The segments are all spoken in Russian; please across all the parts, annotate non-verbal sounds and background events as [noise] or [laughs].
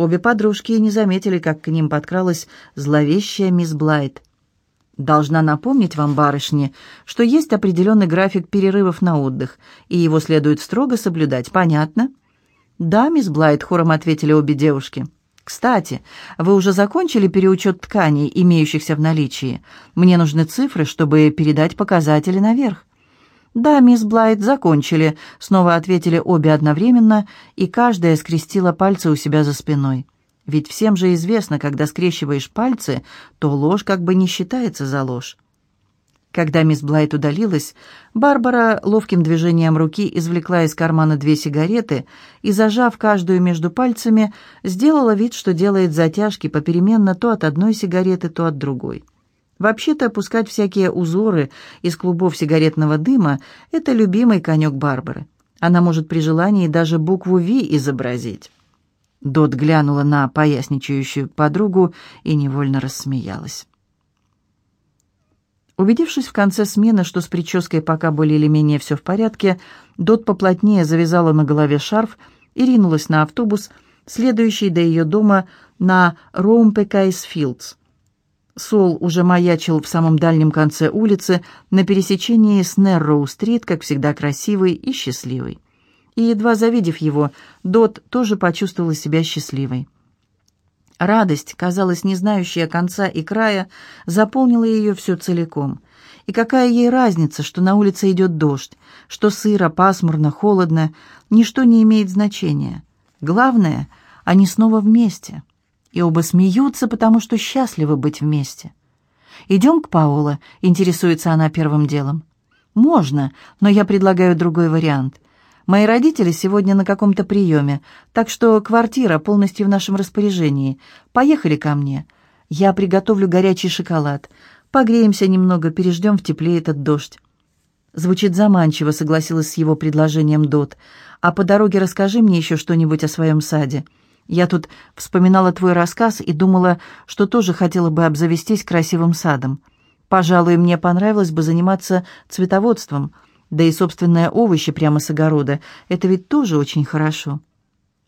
Обе подружки не заметили, как к ним подкралась зловещая мисс Блайт. «Должна напомнить вам, барышни, что есть определенный график перерывов на отдых, и его следует строго соблюдать. Понятно?» «Да, мисс Блайт», — хором ответили обе девушки. «Кстати, вы уже закончили переучет тканей, имеющихся в наличии? Мне нужны цифры, чтобы передать показатели наверх». «Да, мисс Блайт, закончили», — снова ответили обе одновременно, и каждая скрестила пальцы у себя за спиной. Ведь всем же известно, когда скрещиваешь пальцы, то ложь как бы не считается за ложь. Когда мисс Блайт удалилась, Барбара ловким движением руки извлекла из кармана две сигареты и, зажав каждую между пальцами, сделала вид, что делает затяжки попеременно то от одной сигареты, то от другой. Вообще-то опускать всякие узоры из клубов сигаретного дыма – это любимый конек Барбары. Она может при желании даже букву «Ви» изобразить. Дот глянула на поясничающую подругу и невольно рассмеялась. Убедившись в конце смены, что с прической пока более или менее все в порядке, Дот поплотнее завязала на голове шарф и ринулась на автобус, следующий до ее дома на Роумпекайсфилдс. Сол уже маячил в самом дальнем конце улицы, на пересечении с Нерроу-стрит, как всегда красивый и счастливый. И, едва завидев его, Дот тоже почувствовала себя счастливой. Радость, казалось, не знающая конца и края, заполнила ее все целиком. И какая ей разница, что на улице идет дождь, что сыро, пасмурно, холодно, ничто не имеет значения. Главное, они снова вместе и оба смеются, потому что счастливы быть вместе. «Идем к Паоло», — интересуется она первым делом. «Можно, но я предлагаю другой вариант. Мои родители сегодня на каком-то приеме, так что квартира полностью в нашем распоряжении. Поехали ко мне. Я приготовлю горячий шоколад. Погреемся немного, переждем в тепле этот дождь». Звучит заманчиво, согласилась с его предложением Дот. «А по дороге расскажи мне еще что-нибудь о своем саде». Я тут вспоминала твой рассказ и думала, что тоже хотела бы обзавестись красивым садом. Пожалуй, мне понравилось бы заниматься цветоводством, да и собственные овощи прямо с огорода. Это ведь тоже очень хорошо.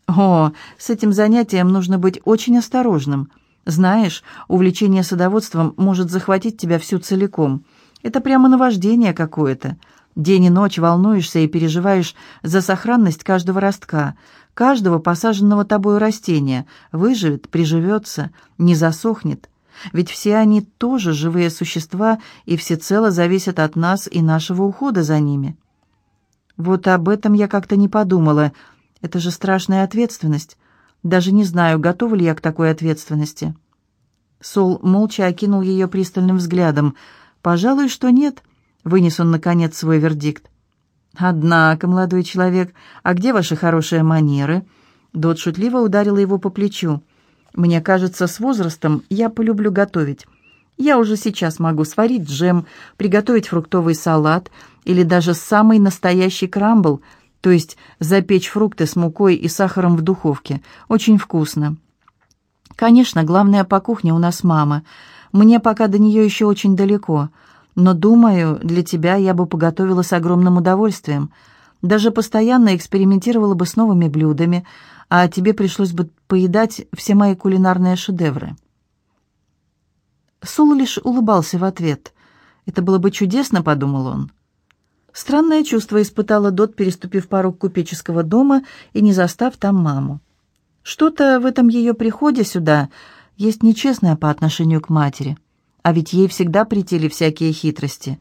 О, с этим занятием нужно быть очень осторожным. Знаешь, увлечение садоводством может захватить тебя всю целиком. Это прямо наваждение какое-то. День и ночь волнуешься и переживаешь за сохранность каждого ростка, каждого посаженного тобою растения, выживет, приживется, не засохнет. Ведь все они тоже живые существа и всецело зависят от нас и нашего ухода за ними. Вот об этом я как-то не подумала. Это же страшная ответственность. Даже не знаю, готова ли я к такой ответственности. Сол молча окинул ее пристальным взглядом. «Пожалуй, что нет», — вынес он, наконец, свой вердикт. «Однако, молодой человек, а где ваши хорошие манеры?» Дот шутливо ударила его по плечу. «Мне кажется, с возрастом я полюблю готовить. Я уже сейчас могу сварить джем, приготовить фруктовый салат или даже самый настоящий крамбл, то есть запечь фрукты с мукой и сахаром в духовке. Очень вкусно. Конечно, главная по кухне у нас мама. Мне пока до нее еще очень далеко» но, думаю, для тебя я бы поготовила с огромным удовольствием. Даже постоянно экспериментировала бы с новыми блюдами, а тебе пришлось бы поедать все мои кулинарные шедевры». Сул лишь улыбался в ответ. «Это было бы чудесно», — подумал он. Странное чувство испытала Дот, переступив порог купеческого дома и не застав там маму. Что-то в этом ее приходе сюда есть нечестное по отношению к матери. А ведь ей всегда претели всякие хитрости.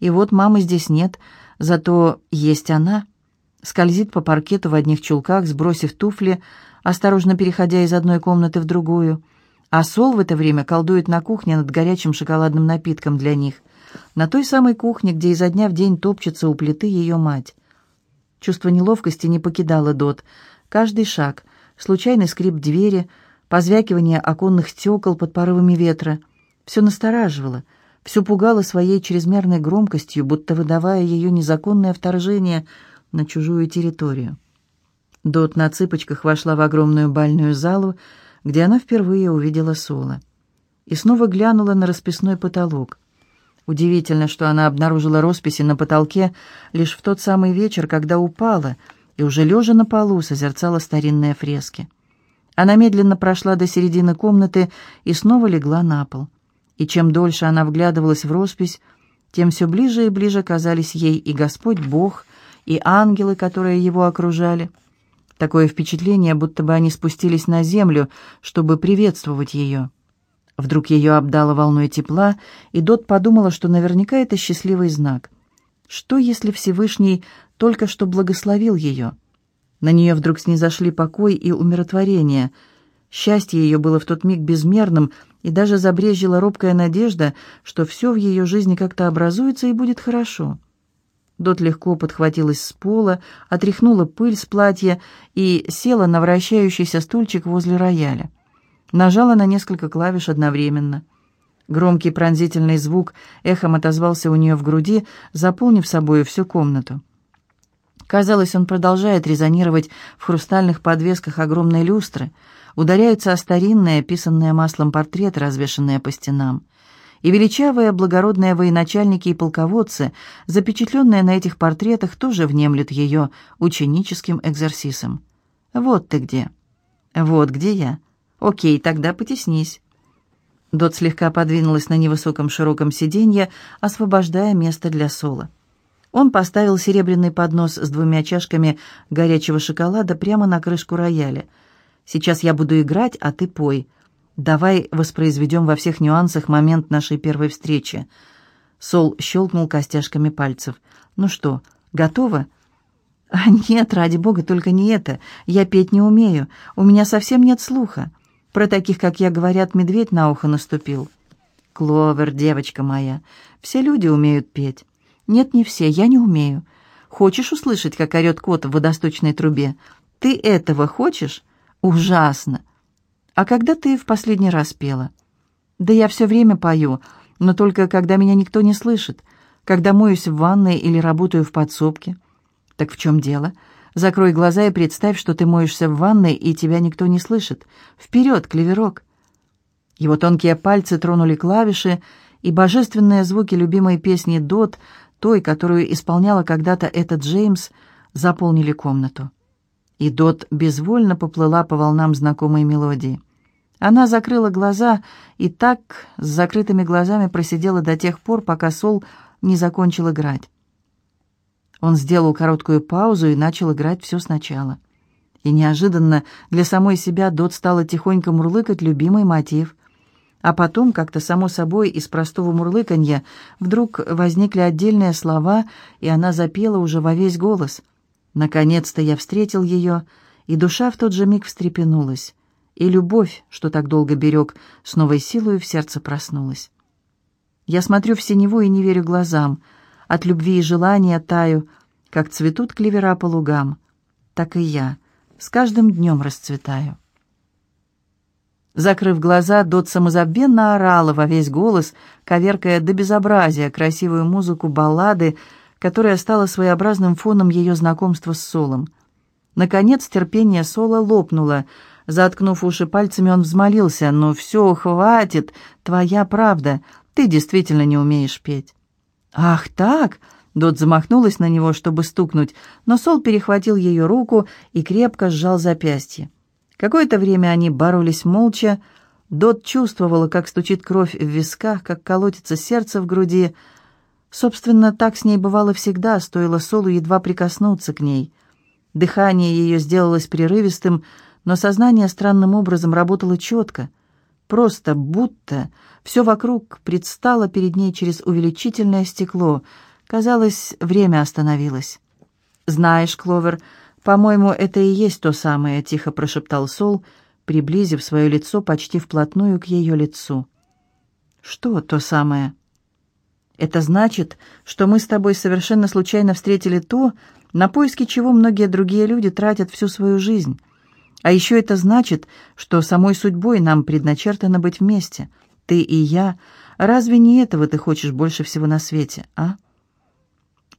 И вот мамы здесь нет, зато есть она. Скользит по паркету в одних чулках, сбросив туфли, осторожно переходя из одной комнаты в другую. А Сол в это время колдует на кухне над горячим шоколадным напитком для них. На той самой кухне, где изо дня в день топчется у плиты ее мать. Чувство неловкости не покидало Дот. Каждый шаг, случайный скрип двери, позвякивание оконных стекол под порывами ветра — все настораживало, все пугало своей чрезмерной громкостью, будто выдавая ее незаконное вторжение на чужую территорию. Дот на цыпочках вошла в огромную бальную залу, где она впервые увидела Соло. И снова глянула на расписной потолок. Удивительно, что она обнаружила росписи на потолке лишь в тот самый вечер, когда упала, и уже лежа на полу созерцала старинные фрески. Она медленно прошла до середины комнаты и снова легла на пол. И чем дольше она вглядывалась в роспись, тем все ближе и ближе казались ей и Господь Бог, и ангелы, которые его окружали. Такое впечатление, будто бы они спустились на землю, чтобы приветствовать ее. Вдруг ее обдало волной тепла, и Дот подумала, что наверняка это счастливый знак. Что, если Всевышний только что благословил ее? На нее вдруг снизошли покой и умиротворение. Счастье ее было в тот миг безмерным, и даже забрежила робкая надежда, что все в ее жизни как-то образуется и будет хорошо. Дот легко подхватилась с пола, отряхнула пыль с платья и села на вращающийся стульчик возле рояля. Нажала на несколько клавиш одновременно. Громкий пронзительный звук эхом отозвался у нее в груди, заполнив собою всю комнату. Казалось, он продолжает резонировать в хрустальных подвесках огромной люстры, ударяются о старинные, писанные маслом портреты, развешанные по стенам. И величавые благородные военачальники и полководцы, запечатленные на этих портретах, тоже внемлют ее ученическим экзорсисом. «Вот ты где». «Вот где я». «Окей, тогда потеснись». Дот слегка подвинулась на невысоком широком сиденье, освобождая место для Сола. Он поставил серебряный поднос с двумя чашками горячего шоколада прямо на крышку рояля. «Сейчас я буду играть, а ты пой. Давай воспроизведем во всех нюансах момент нашей первой встречи». Сол щелкнул костяшками пальцев. «Ну что, готово?» «А «Нет, ради бога, только не это. Я петь не умею. У меня совсем нет слуха. Про таких, как я, говорят, медведь на ухо наступил». «Кловер, девочка моя, все люди умеют петь». «Нет, не все, я не умею. Хочешь услышать, как орет кот в водосточной трубе? Ты этого хочешь? Ужасно! А когда ты в последний раз пела?» «Да я все время пою, но только когда меня никто не слышит, когда моюсь в ванной или работаю в подсобке». «Так в чем дело?» Закрой глаза и представь, что ты моешься в ванной, и тебя никто не слышит. Вперед, клеверок!» Его тонкие пальцы тронули клавиши, и божественные звуки любимой песни «Дот» той, которую исполняла когда-то этот Джеймс, заполнили комнату. И Дот безвольно поплыла по волнам знакомой мелодии. Она закрыла глаза и так с закрытыми глазами просидела до тех пор, пока Сол не закончил играть. Он сделал короткую паузу и начал играть все сначала. И неожиданно для самой себя Дот стала тихонько мурлыкать любимый мотив — а потом, как-то само собой, из простого мурлыканья вдруг возникли отдельные слова, и она запела уже во весь голос. Наконец-то я встретил ее, и душа в тот же миг встрепенулась, и любовь, что так долго берег, с новой силой в сердце проснулась. Я смотрю в синеву и не верю глазам, от любви и желания таю, как цветут клевера по лугам, так и я с каждым днем расцветаю. Закрыв глаза, Дот самозабвенно орала во весь голос, коверкая до безобразия красивую музыку баллады, которая стала своеобразным фоном ее знакомства с Солом. Наконец терпение Сола лопнуло. Заткнув уши пальцами, он взмолился. «Ну все, хватит, твоя правда, ты действительно не умеешь петь». «Ах так!» Дот замахнулась на него, чтобы стукнуть, но Сол перехватил ее руку и крепко сжал запястье. Какое-то время они боролись молча. Дот чувствовала, как стучит кровь в висках, как колотится сердце в груди. Собственно, так с ней бывало всегда, стоило Солу едва прикоснуться к ней. Дыхание ее сделалось прерывистым, но сознание странным образом работало четко. Просто будто все вокруг предстало перед ней через увеличительное стекло. Казалось, время остановилось. «Знаешь, Кловер, — «По-моему, это и есть то самое», — тихо прошептал Сол, приблизив свое лицо почти вплотную к ее лицу. «Что то самое?» «Это значит, что мы с тобой совершенно случайно встретили то, на поиски чего многие другие люди тратят всю свою жизнь. А еще это значит, что самой судьбой нам предначертано быть вместе, ты и я. Разве не этого ты хочешь больше всего на свете, а?»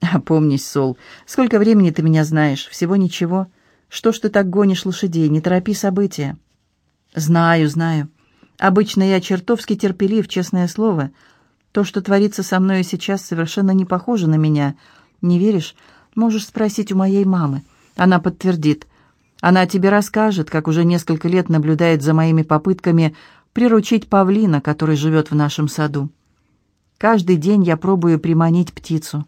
[laughs] «Опомнись, Сол, сколько времени ты меня знаешь? Всего ничего. Что ж ты так гонишь лошадей? Не торопи события». «Знаю, знаю. Обычно я чертовски терпелив, честное слово. То, что творится со мной сейчас, совершенно не похоже на меня. Не веришь? Можешь спросить у моей мамы. Она подтвердит. Она тебе расскажет, как уже несколько лет наблюдает за моими попытками приручить павлина, который живет в нашем саду. Каждый день я пробую приманить птицу,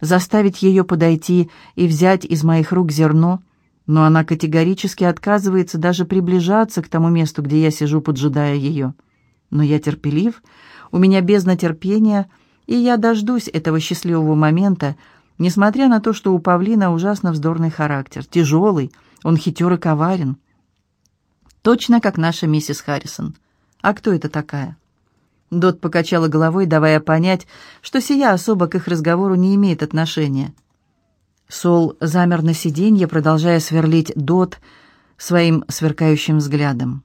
заставить ее подойти и взять из моих рук зерно, но она категорически отказывается даже приближаться к тому месту, где я сижу, поджидая ее. Но я терпелив, у меня бездна терпения, и я дождусь этого счастливого момента, несмотря на то, что у павлина ужасно вздорный характер, тяжелый, он хитер и коварен. Точно как наша миссис Харрисон. А кто это такая? Дот покачала головой, давая понять, что сия особо к их разговору не имеет отношения. Сол замер на сиденье, продолжая сверлить Дот своим сверкающим взглядом.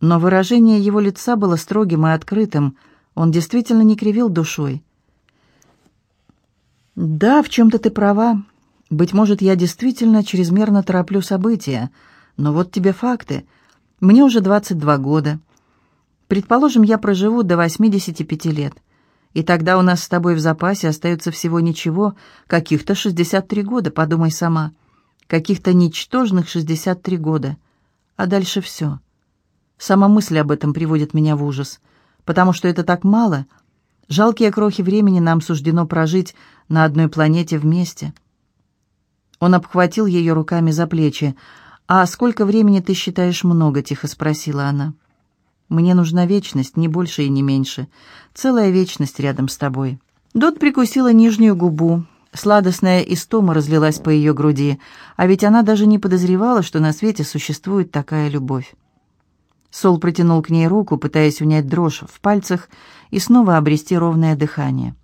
Но выражение его лица было строгим и открытым, он действительно не кривил душой. «Да, в чем-то ты права. Быть может, я действительно чрезмерно тороплю события, но вот тебе факты. Мне уже 22 года. Предположим, я проживу до 85 лет. И тогда у нас с тобой в запасе остается всего ничего, каких-то 63 года, подумай сама. Каких-то ничтожных 63 года. А дальше все. Сама мысль об этом приводит меня в ужас, потому что это так мало. Жалкие крохи времени нам суждено прожить на одной планете вместе. Он обхватил ее руками за плечи. «А сколько времени ты считаешь много?» — тихо спросила она. «Мне нужна вечность, не больше и не меньше. Целая вечность рядом с тобой». Дот прикусила нижнюю губу. Сладостная истома разлилась по ее груди, а ведь она даже не подозревала, что на свете существует такая любовь. Сол протянул к ней руку, пытаясь унять дрожь в пальцах и снова обрести ровное дыхание.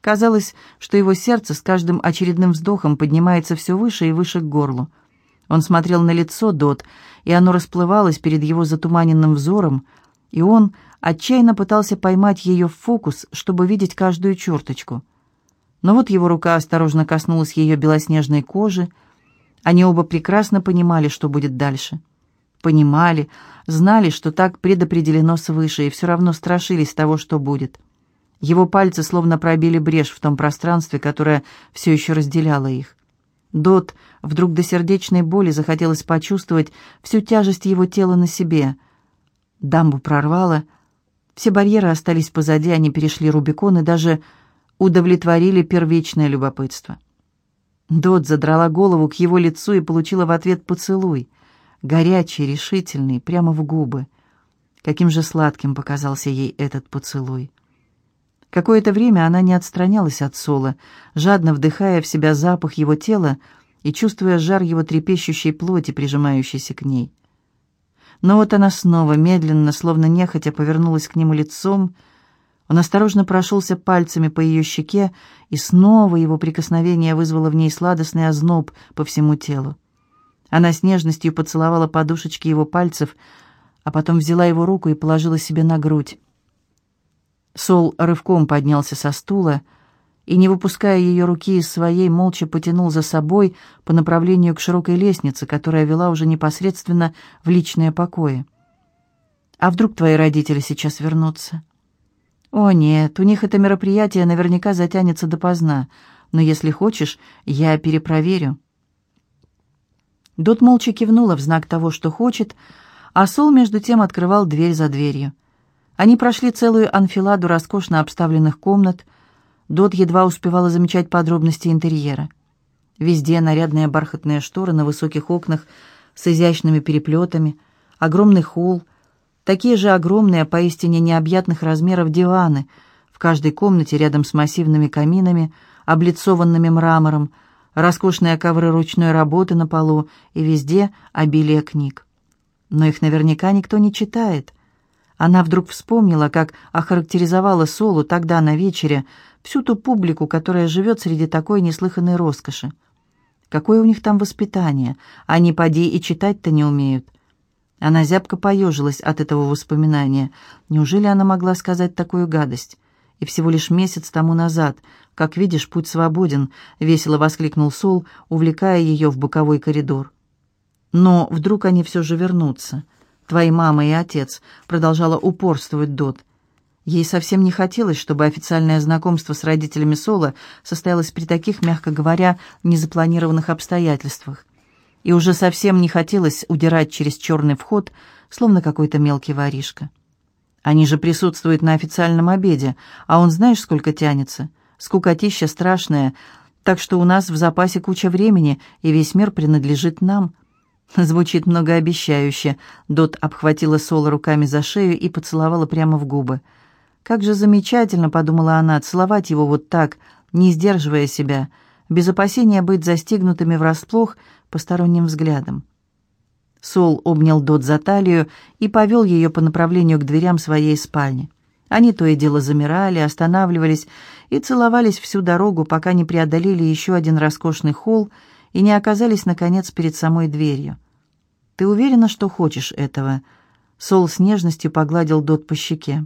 Казалось, что его сердце с каждым очередным вздохом поднимается все выше и выше к горлу. Он смотрел на лицо Дот, и оно расплывалось перед его затуманенным взором, и он отчаянно пытался поймать ее в фокус, чтобы видеть каждую черточку. Но вот его рука осторожно коснулась ее белоснежной кожи. Они оба прекрасно понимали, что будет дальше. Понимали, знали, что так предопределено свыше, и все равно страшились того, что будет. — его пальцы словно пробили брешь в том пространстве, которое все еще разделяло их. Дот вдруг до сердечной боли захотелось почувствовать всю тяжесть его тела на себе. Дамбу прорвало, все барьеры остались позади, они перешли Рубикон и даже удовлетворили первичное любопытство. Дот задрала голову к его лицу и получила в ответ поцелуй, горячий, решительный, прямо в губы. Каким же сладким показался ей этот поцелуй. Какое-то время она не отстранялась от Сола, жадно вдыхая в себя запах его тела и чувствуя жар его трепещущей плоти, прижимающейся к ней. Но вот она снова, медленно, словно нехотя, повернулась к нему лицом. Он осторожно прошелся пальцами по ее щеке, и снова его прикосновение вызвало в ней сладостный озноб по всему телу. Она с нежностью поцеловала подушечки его пальцев, а потом взяла его руку и положила себе на грудь. Сол рывком поднялся со стула и, не выпуская ее руки из своей, молча потянул за собой по направлению к широкой лестнице, которая вела уже непосредственно в личные покои. «А вдруг твои родители сейчас вернутся?» «О, нет, у них это мероприятие наверняка затянется допоздна, но если хочешь, я перепроверю». Дот молча кивнула в знак того, что хочет, а Сол между тем открывал дверь за дверью. Они прошли целую анфиладу роскошно обставленных комнат. Дот едва успевала замечать подробности интерьера. Везде нарядные бархатные шторы на высоких окнах с изящными переплетами, огромный холл, такие же огромные, поистине необъятных размеров диваны, в каждой комнате рядом с массивными каминами, облицованными мрамором, роскошные ковры ручной работы на полу и везде обилие книг. Но их наверняка никто не читает — она вдруг вспомнила, как охарактеризовала Солу тогда на вечере всю ту публику, которая живет среди такой неслыханной роскоши. Какое у них там воспитание? Они, поди, и читать-то не умеют. Она зябко поежилась от этого воспоминания. Неужели она могла сказать такую гадость? И всего лишь месяц тому назад, как видишь, путь свободен, весело воскликнул Сол, увлекая ее в боковой коридор. Но вдруг они все же вернутся твои мама и отец», — продолжала упорствовать Дот. Ей совсем не хотелось, чтобы официальное знакомство с родителями Соло состоялось при таких, мягко говоря, незапланированных обстоятельствах. и уже совсем не хотелось удирать через черный вход, словно какой-то мелкий воришка. Они же присутствуют на официальном обеде, а он знаешь, сколько тянется? Скукотища страшная, так что у нас в запасе куча времени, и весь мир принадлежит нам. Звучит многообещающе. Дот обхватила Соло руками за шею и поцеловала прямо в губы. «Как же замечательно», — подумала она, — «целовать его вот так, не сдерживая себя, без опасения быть застигнутыми врасплох посторонним взглядом». Сол обнял Дот за талию и повел ее по направлению к дверям своей спальни. Они то и дело замирали, останавливались и целовались всю дорогу, пока не преодолели еще один роскошный холл и не оказались, наконец, перед самой дверью. «Ты уверена, что хочешь этого?» Сол с нежностью погладил Дот по щеке.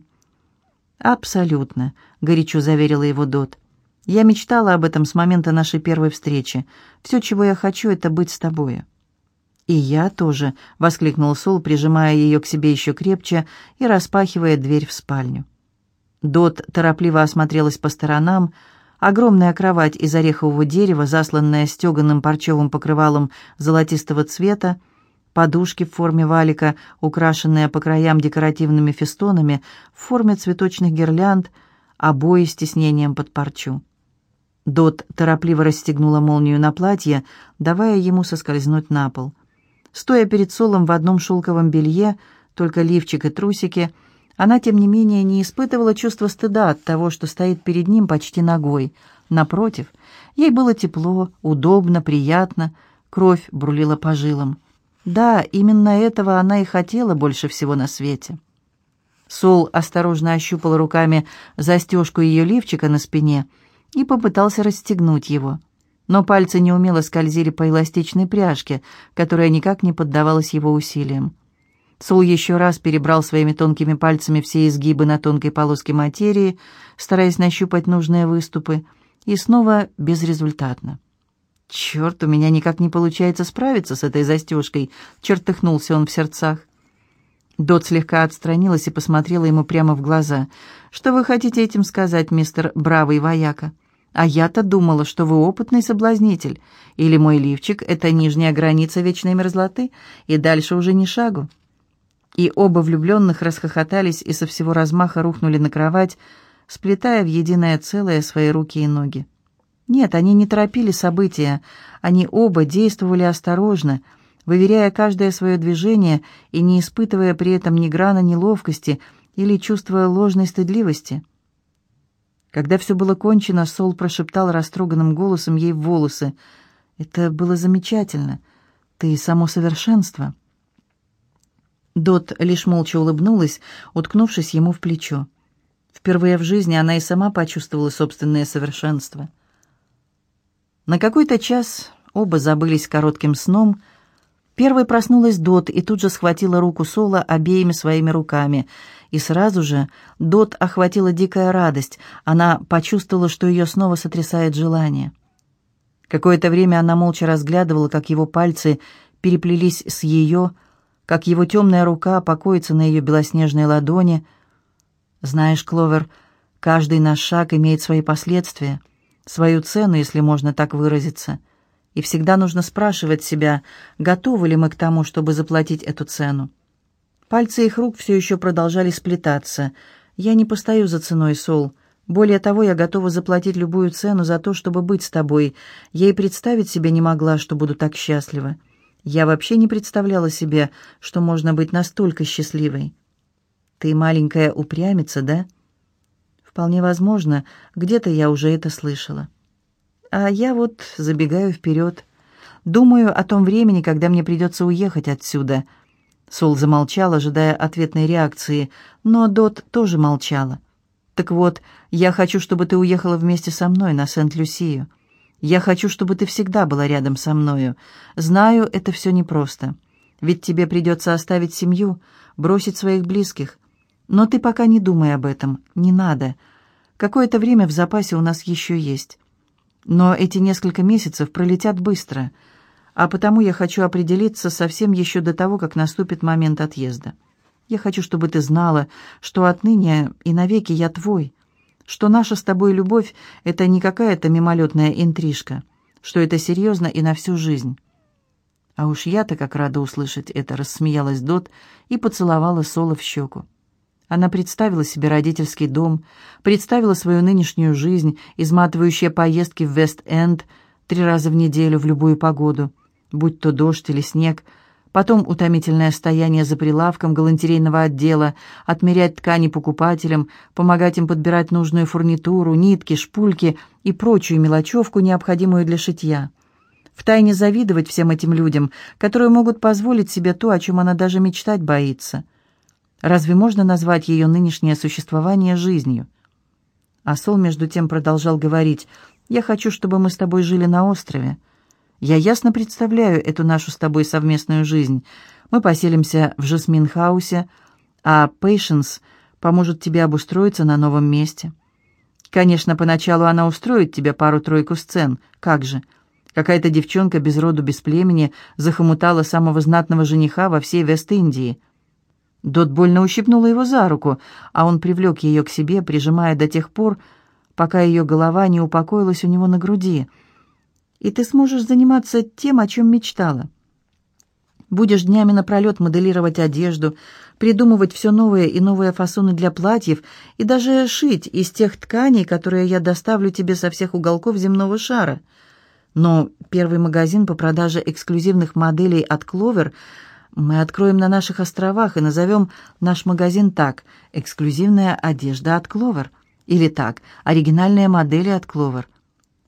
«Абсолютно», — горячо заверила его Дот. «Я мечтала об этом с момента нашей первой встречи. Все, чего я хочу, это быть с тобою». «И я тоже», — воскликнул Сол, прижимая ее к себе еще крепче и распахивая дверь в спальню. Дот торопливо осмотрелась по сторонам. Огромная кровать из орехового дерева, засланная стеганым парчевым покрывалом золотистого цвета, подушки в форме валика, украшенные по краям декоративными фестонами в форме цветочных гирлянд, обои с тиснением под парчу. Дот торопливо расстегнула молнию на платье, давая ему соскользнуть на пол — Стоя перед Солом в одном шелковом белье, только лифчик и трусики, она, тем не менее, не испытывала чувства стыда от того, что стоит перед ним почти ногой. Напротив, ей было тепло, удобно, приятно, кровь брулила по жилам. Да, именно этого она и хотела больше всего на свете. Сол осторожно ощупал руками застежку ее лифчика на спине и попытался расстегнуть его но пальцы неумело скользили по эластичной пряжке, которая никак не поддавалась его усилиям. Сол еще раз перебрал своими тонкими пальцами все изгибы на тонкой полоске материи, стараясь нащупать нужные выступы, и снова безрезультатно. «Черт, у меня никак не получается справиться с этой застежкой», — чертыхнулся он в сердцах. Дот слегка отстранилась и посмотрела ему прямо в глаза. «Что вы хотите этим сказать, мистер Бравый Вояка?» А я-то думала, что вы опытный соблазнитель. Или мой лифчик — это нижняя граница вечной мерзлоты, и дальше уже ни шагу». И оба влюбленных расхохотались и со всего размаха рухнули на кровать, сплетая в единое целое свои руки и ноги. Нет, они не торопили события, они оба действовали осторожно, выверяя каждое свое движение и не испытывая при этом ни грана неловкости или чувства ложной стыдливости. Когда все было кончено, Сол прошептал растроганным голосом ей в волосы. «Это было замечательно. Ты само совершенство». Дот лишь молча улыбнулась, уткнувшись ему в плечо. Впервые в жизни она и сама почувствовала собственное совершенство. На какой-то час оба забылись коротким сном. Первой проснулась Дот и тут же схватила руку Сола обеими своими руками — и сразу же Дот охватила дикая радость. Она почувствовала, что ее снова сотрясает желание. Какое-то время она молча разглядывала, как его пальцы переплелись с ее, как его темная рука покоится на ее белоснежной ладони. «Знаешь, Кловер, каждый наш шаг имеет свои последствия, свою цену, если можно так выразиться, и всегда нужно спрашивать себя, готовы ли мы к тому, чтобы заплатить эту цену. Пальцы их рук все еще продолжали сплетаться. «Я не постою за ценой, Сол. Более того, я готова заплатить любую цену за то, чтобы быть с тобой. Я и представить себе не могла, что буду так счастлива. Я вообще не представляла себе, что можно быть настолько счастливой. Ты маленькая упрямица, да? Вполне возможно, где-то я уже это слышала. А я вот забегаю вперед. Думаю о том времени, когда мне придется уехать отсюда — Сол замолчал, ожидая ответной реакции, но Дот тоже молчала. «Так вот, я хочу, чтобы ты уехала вместе со мной на Сент-Люсию. Я хочу, чтобы ты всегда была рядом со мною. Знаю, это все непросто. Ведь тебе придется оставить семью, бросить своих близких. Но ты пока не думай об этом, не надо. Какое-то время в запасе у нас еще есть. Но эти несколько месяцев пролетят быстро» а потому я хочу определиться совсем еще до того, как наступит момент отъезда. Я хочу, чтобы ты знала, что отныне и навеки я твой, что наша с тобой любовь — это не какая-то мимолетная интрижка, что это серьезно и на всю жизнь. А уж я-то как рада услышать это, рассмеялась Дот и поцеловала Соло в щеку. Она представила себе родительский дом, представила свою нынешнюю жизнь, изматывающие поездки в Вест-Энд три раза в неделю в любую погоду, будь то дождь или снег, потом утомительное стояние за прилавком галантерейного отдела, отмерять ткани покупателям, помогать им подбирать нужную фурнитуру, нитки, шпульки и прочую мелочевку, необходимую для шитья. Втайне завидовать всем этим людям, которые могут позволить себе то, о чем она даже мечтать боится – Разве можно назвать ее нынешнее существование жизнью? А Сол между тем продолжал говорить, «Я хочу, чтобы мы с тобой жили на острове. Я ясно представляю эту нашу с тобой совместную жизнь. Мы поселимся в Жасмин-хаусе, а Пейшенс поможет тебе обустроиться на новом месте. Конечно, поначалу она устроит тебе пару-тройку сцен. Как же? Какая-то девчонка без роду, без племени захомутала самого знатного жениха во всей Вест-Индии. Дот больно ущипнула его за руку, а он привлек ее к себе, прижимая до тех пор, пока ее голова не упокоилась у него на груди. «И ты сможешь заниматься тем, о чем мечтала. Будешь днями напролет моделировать одежду, придумывать все новые и новые фасоны для платьев и даже шить из тех тканей, которые я доставлю тебе со всех уголков земного шара. Но первый магазин по продаже эксклюзивных моделей от Кловер – мы откроем на наших островах и назовем наш магазин так «Эксклюзивная одежда от Кловер» или так «Оригинальные модели от Кловер».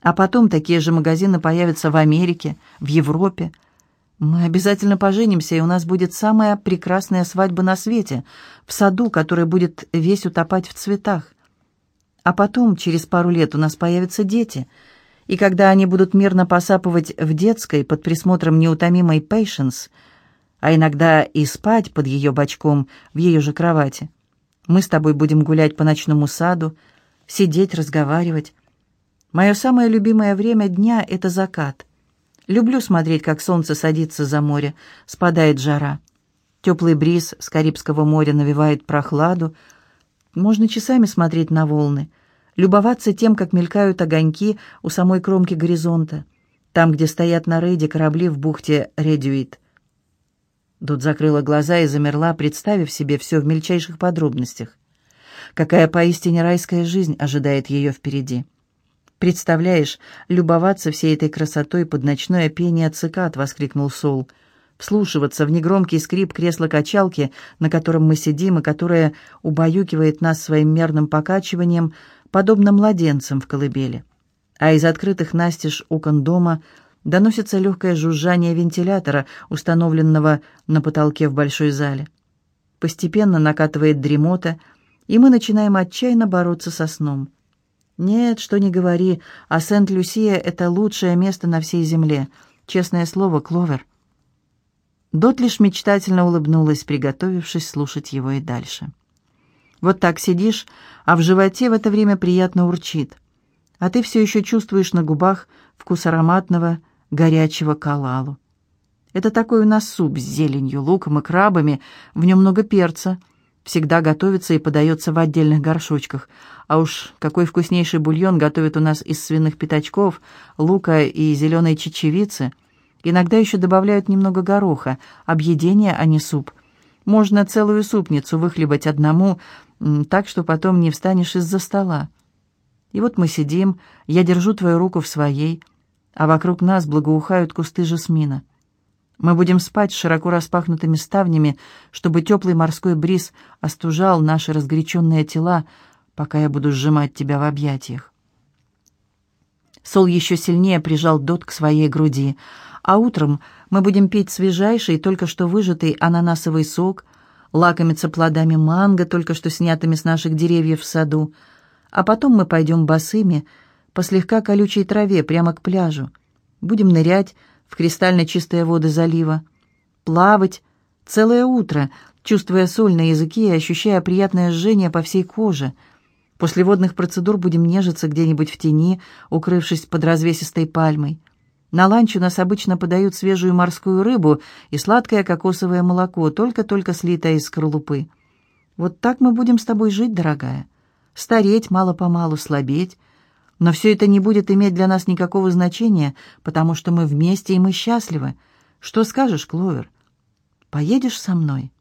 А потом такие же магазины появятся в Америке, в Европе. Мы обязательно поженимся, и у нас будет самая прекрасная свадьба на свете, в саду, который будет весь утопать в цветах. А потом, через пару лет, у нас появятся дети, и когда они будут мирно посапывать в детской под присмотром неутомимой Пейшенс – а иногда и спать под ее бочком в ее же кровати. Мы с тобой будем гулять по ночному саду, сидеть, разговаривать. Мое самое любимое время дня — это закат. Люблю смотреть, как солнце садится за море, спадает жара. Теплый бриз с Карибского моря навевает прохладу. Можно часами смотреть на волны, любоваться тем, как мелькают огоньки у самой кромки горизонта, там, где стоят на рейде корабли в бухте Редюит — Дот закрыла глаза и замерла, представив себе все в мельчайших подробностях. Какая поистине райская жизнь ожидает ее впереди. «Представляешь, любоваться всей этой красотой под ночное пение цикад!» — воскликнул Сол. «Вслушиваться в негромкий скрип кресла-качалки, на котором мы сидим и которое убаюкивает нас своим мерным покачиванием, подобно младенцам в колыбели. А из открытых настежь окон дома — доносится легкое жужжание вентилятора, установленного на потолке в большой зале. Постепенно накатывает дремота, и мы начинаем отчаянно бороться со сном. Нет, что не говори, а Сент-Люсия — это лучшее место на всей земле. Честное слово, Кловер. Дот лишь мечтательно улыбнулась, приготовившись слушать его и дальше. Вот так сидишь, а в животе в это время приятно урчит. А ты все еще чувствуешь на губах вкус ароматного, горячего калалу. Это такой у нас суп с зеленью, луком и крабами, в нем много перца. Всегда готовится и подается в отдельных горшочках. А уж какой вкуснейший бульон готовят у нас из свиных пятачков, лука и зеленой чечевицы. Иногда еще добавляют немного гороха, объедение, а не суп. Можно целую супницу выхлебать одному, так что потом не встанешь из-за стола. И вот мы сидим, я держу твою руку в своей, — а вокруг нас благоухают кусты жасмина. Мы будем спать с широко распахнутыми ставнями, чтобы теплый морской бриз остужал наши разгоряченные тела, пока я буду сжимать тебя в объятиях. Сол еще сильнее прижал Дот к своей груди, а утром мы будем пить свежайший, только что выжатый ананасовый сок, лакомиться плодами манго, только что снятыми с наших деревьев в саду, а потом мы пойдем босыми, по слегка колючей траве прямо к пляжу. Будем нырять в кристально чистые воды залива, плавать целое утро, чувствуя соль на языке и ощущая приятное жжение по всей коже. После водных процедур будем нежиться где-нибудь в тени, укрывшись под развесистой пальмой. На ланч у нас обычно подают свежую морскую рыбу и сладкое кокосовое молоко, только-только слитое из скорлупы. Вот так мы будем с тобой жить, дорогая. Стареть мало-помалу, слабеть, но все это не будет иметь для нас никакого значения, потому что мы вместе и мы счастливы. Что скажешь, Кловер? Поедешь со мной?»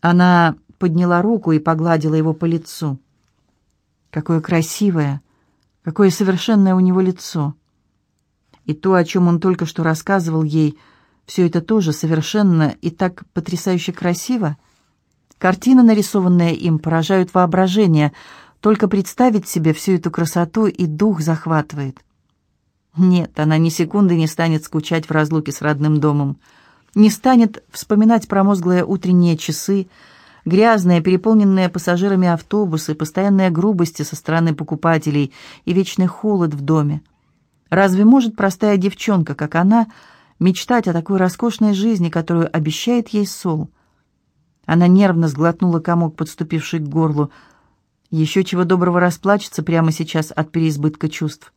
Она подняла руку и погладила его по лицу. Какое красивое, какое совершенное у него лицо. И то, о чем он только что рассказывал ей, все это тоже совершенно и так потрясающе красиво. Картины, нарисованные им, поражают воображение. Только представить себе всю эту красоту и дух захватывает. Нет, она ни секунды не станет скучать в разлуке с родным домом. Не станет вспоминать промозглые утренние часы, грязные, переполненные пассажирами автобусы, постоянные грубости со стороны покупателей и вечный холод в доме. Разве может простая девчонка, как она, мечтать о такой роскошной жизни, которую обещает ей Сол? Она нервно сглотнула комок, подступивший к горлу. Еще чего доброго расплачется прямо сейчас от переизбытка чувств.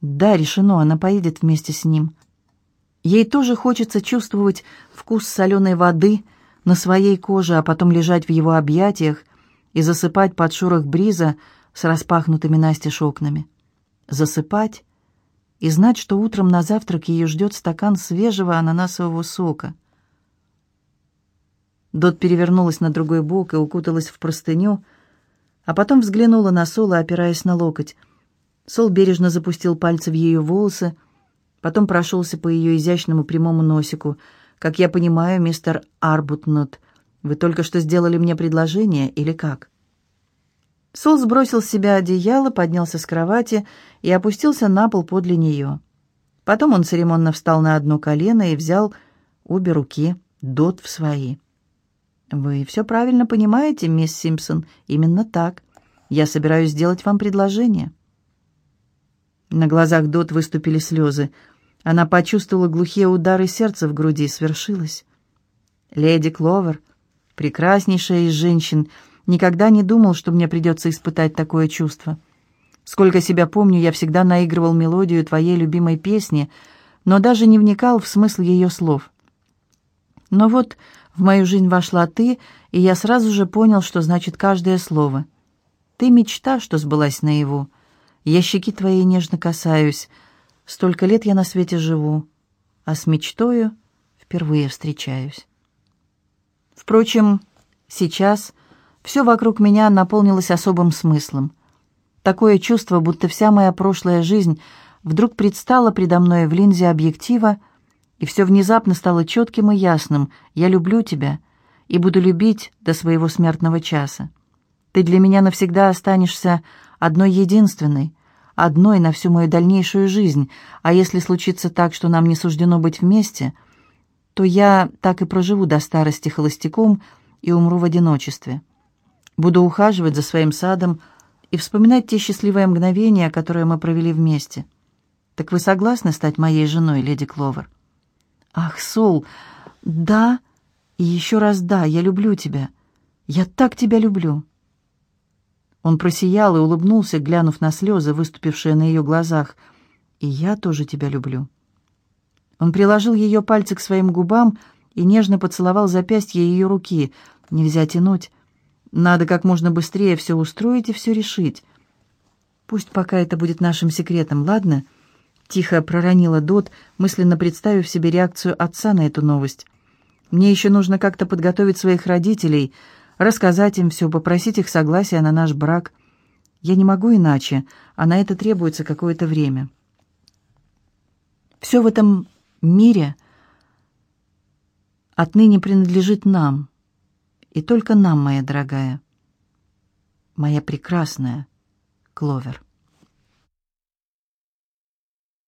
Да, решено, она поедет вместе с ним. Ей тоже хочется чувствовать вкус соленой воды на своей коже, а потом лежать в его объятиях и засыпать под шорох бриза с распахнутыми настежь окнами. Засыпать и знать, что утром на завтрак ее ждет стакан свежего ананасового сока. Дот перевернулась на другой бок и укуталась в простыню, а потом взглянула на Сола, опираясь на локоть. Сол бережно запустил пальцы в ее волосы, потом прошелся по ее изящному прямому носику. «Как я понимаю, мистер Арбутнот, вы только что сделали мне предложение или как?» Сол сбросил с себя одеяло, поднялся с кровати и опустился на пол подле нее. Потом он церемонно встал на одно колено и взял обе руки Дот в свои. «Вы все правильно понимаете, мисс Симпсон, именно так. Я собираюсь сделать вам предложение». На глазах Дот выступили слезы. Она почувствовала глухие удары сердца в груди. Свершилось. Леди Кловер, прекраснейшая из женщин, никогда не думал, что мне придется испытать такое чувство. Сколько себя помню, я всегда наигрывал мелодию твоей любимой песни, но даже не вникал в смысл ее слов. Но вот в мою жизнь вошла ты, и я сразу же понял, что значит каждое слово. Ты мечта, что сбылась наяву. Я щеки твоей нежно касаюсь. Столько лет я на свете живу, а с мечтою впервые встречаюсь. Впрочем, сейчас все вокруг меня наполнилось особым смыслом. Такое чувство, будто вся моя прошлая жизнь вдруг предстала предо мной в линзе объектива, и все внезапно стало четким и ясным. Я люблю тебя и буду любить до своего смертного часа. Ты для меня навсегда останешься одной единственной, одной на всю мою дальнейшую жизнь, а если случится так, что нам не суждено быть вместе, то я так и проживу до старости холостяком и умру в одиночестве. Буду ухаживать за своим садом и вспоминать те счастливые мгновения, которые мы провели вместе. Так вы согласны стать моей женой, леди Кловер? Ах, Сол, да, и еще раз да, я люблю тебя. Я так тебя люблю. Он просиял и улыбнулся, глянув на слезы, выступившие на ее глазах. «И я тоже тебя люблю». Он приложил ее пальцы к своим губам и нежно поцеловал запястье ее руки. «Нельзя тянуть. Надо как можно быстрее все устроить и все решить. Пусть пока это будет нашим секретом, ладно?» Тихо проронила Дот, мысленно представив себе реакцию отца на эту новость. «Мне еще нужно как-то подготовить своих родителей», рассказать им все, попросить их согласия на наш брак. Я не могу иначе, а на это требуется какое-то время. Все в этом мире отныне принадлежит нам, и только нам, моя дорогая, моя прекрасная Кловер.